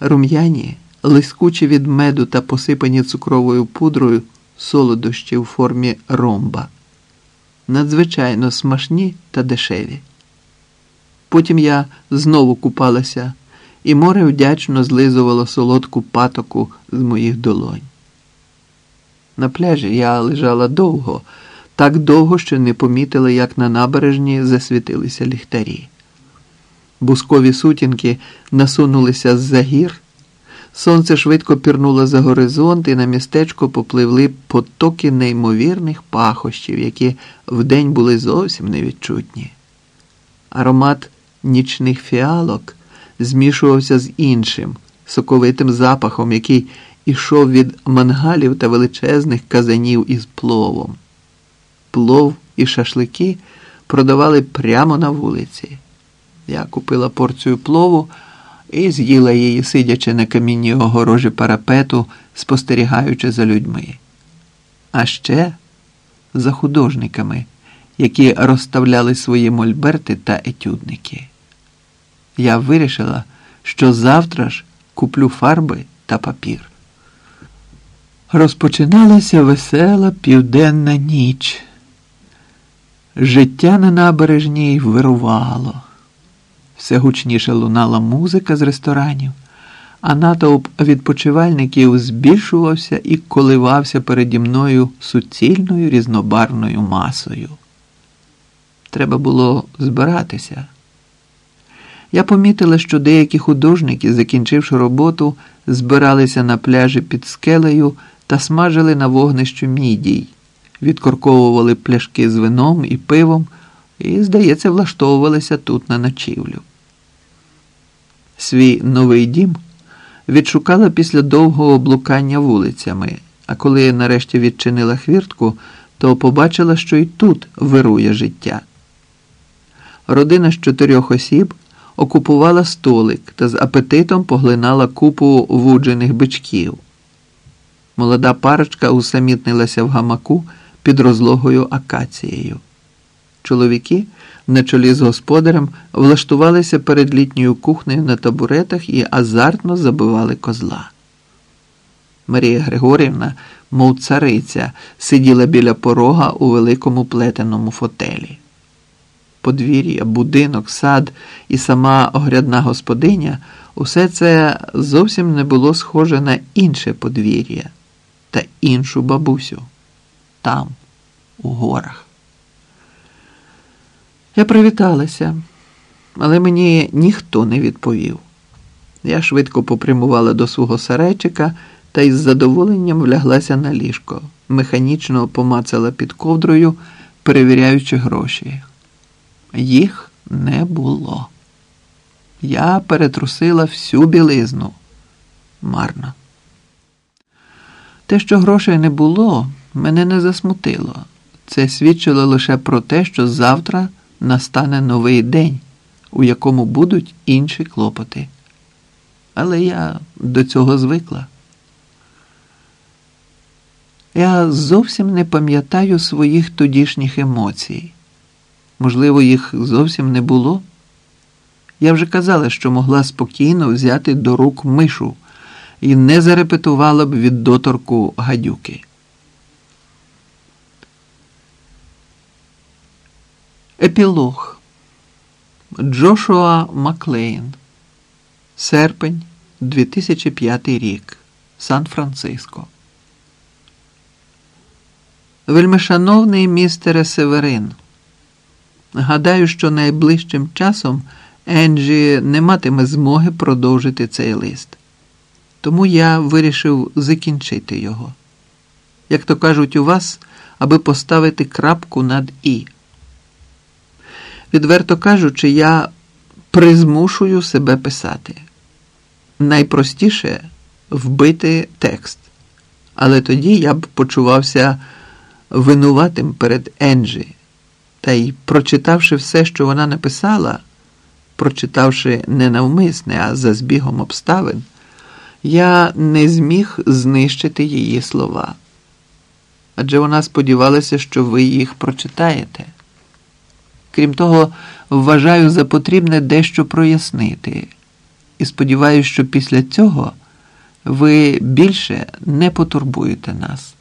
рум'яні, лискучі від меду та посипані цукровою пудрою солодощі в формі ромба, надзвичайно смачні та дешеві. Потім я знову купалася, і море вдячно злизувало солодку патоку з моїх долонь. На пляжі я лежала довго, так довго, що не помітила, як на набережні засвітилися ліхтарі. Бускові сутінки насунулися з-за гір, сонце швидко пірнуло за горизонт, і на містечко попливли потоки неймовірних пахощів, які вдень були зовсім невідчутні. Аромат нічних фіалок змішувався з іншим соковитим запахом, який ішов від мангалів та величезних казанів із пловом. Плов і шашлики продавали прямо на вулиці. Я купила порцію плову і з'їла її, сидячи на камінній огорожі парапету, спостерігаючи за людьми. А ще за художниками, які розставляли свої мольберти та етюдники. Я вирішила, що завтра ж куплю фарби та папір. Розпочиналася весела південна ніч. Життя на набережній вирувало. Все гучніше лунала музика з ресторанів, а натовп відпочивальників збільшувався і коливався переді мною суцільною різнобарвною масою. Треба було збиратися. Я помітила, що деякі художники, закінчивши роботу, збиралися на пляжі під скелею та смажили на вогнищу мідій, відкорковували пляшки з вином і пивом і, здається, влаштовувалися тут на ночівлю. Свій новий дім відшукала після довгого блукання вулицями, а коли нарешті відчинила хвіртку, то побачила, що і тут вирує життя. Родина з чотирьох осіб окупувала столик та з апетитом поглинала купу вуджених бичків. Молода парочка усамітнилася в гамаку під розлогою акацією. Чоловіки на чолі з господарем влаштувалися перед літньою кухнею на табуретах і азартно забивали козла. Марія Григорівна, мов цариця, сиділа біля порога у великому плетеному фотелі. Подвір'я, будинок, сад і сама огрядна господиня усе це зовсім не було схоже на інше подвір'я та іншу бабусю там, у горах. Я привіталася, але мені ніхто не відповів. Я швидко попрямувала до свого сарайчика та із задоволенням вляглася на ліжко, механічно помацала під ковдрою, перевіряючи гроші. Їх не було. Я перетрусила всю білизну. Марно. Те, що грошей не було, мене не засмутило. Це свідчило лише про те, що завтра настане новий день, у якому будуть інші клопоти. Але я до цього звикла. Я зовсім не пам'ятаю своїх тодішніх емоцій. Можливо, їх зовсім не було. Я вже казала, що могла спокійно взяти до рук мишу і не зарепетувала б від доторку гадюки. Епілог Джошуа Маклейн. Серпень 2005 рік. Сан-Франциско. Вельмишановний містере Северин. Гадаю, що найближчим часом Енджі не матиме змоги продовжити цей лист. Тому я вирішив закінчити його. Як то кажуть у вас, аби поставити крапку над І. Відверто кажучи, я призмушую себе писати. Найпростіше вбити текст. Але тоді я б почувався винуватим перед Енджі. Та й, прочитавши все, що вона написала, прочитавши не навмисне, а за збігом обставин, я не зміг знищити її слова. Адже вона сподівалася, що ви їх прочитаєте. Крім того, вважаю за потрібне дещо прояснити. і сподіваюся, що після цього ви більше не потурбуєте нас.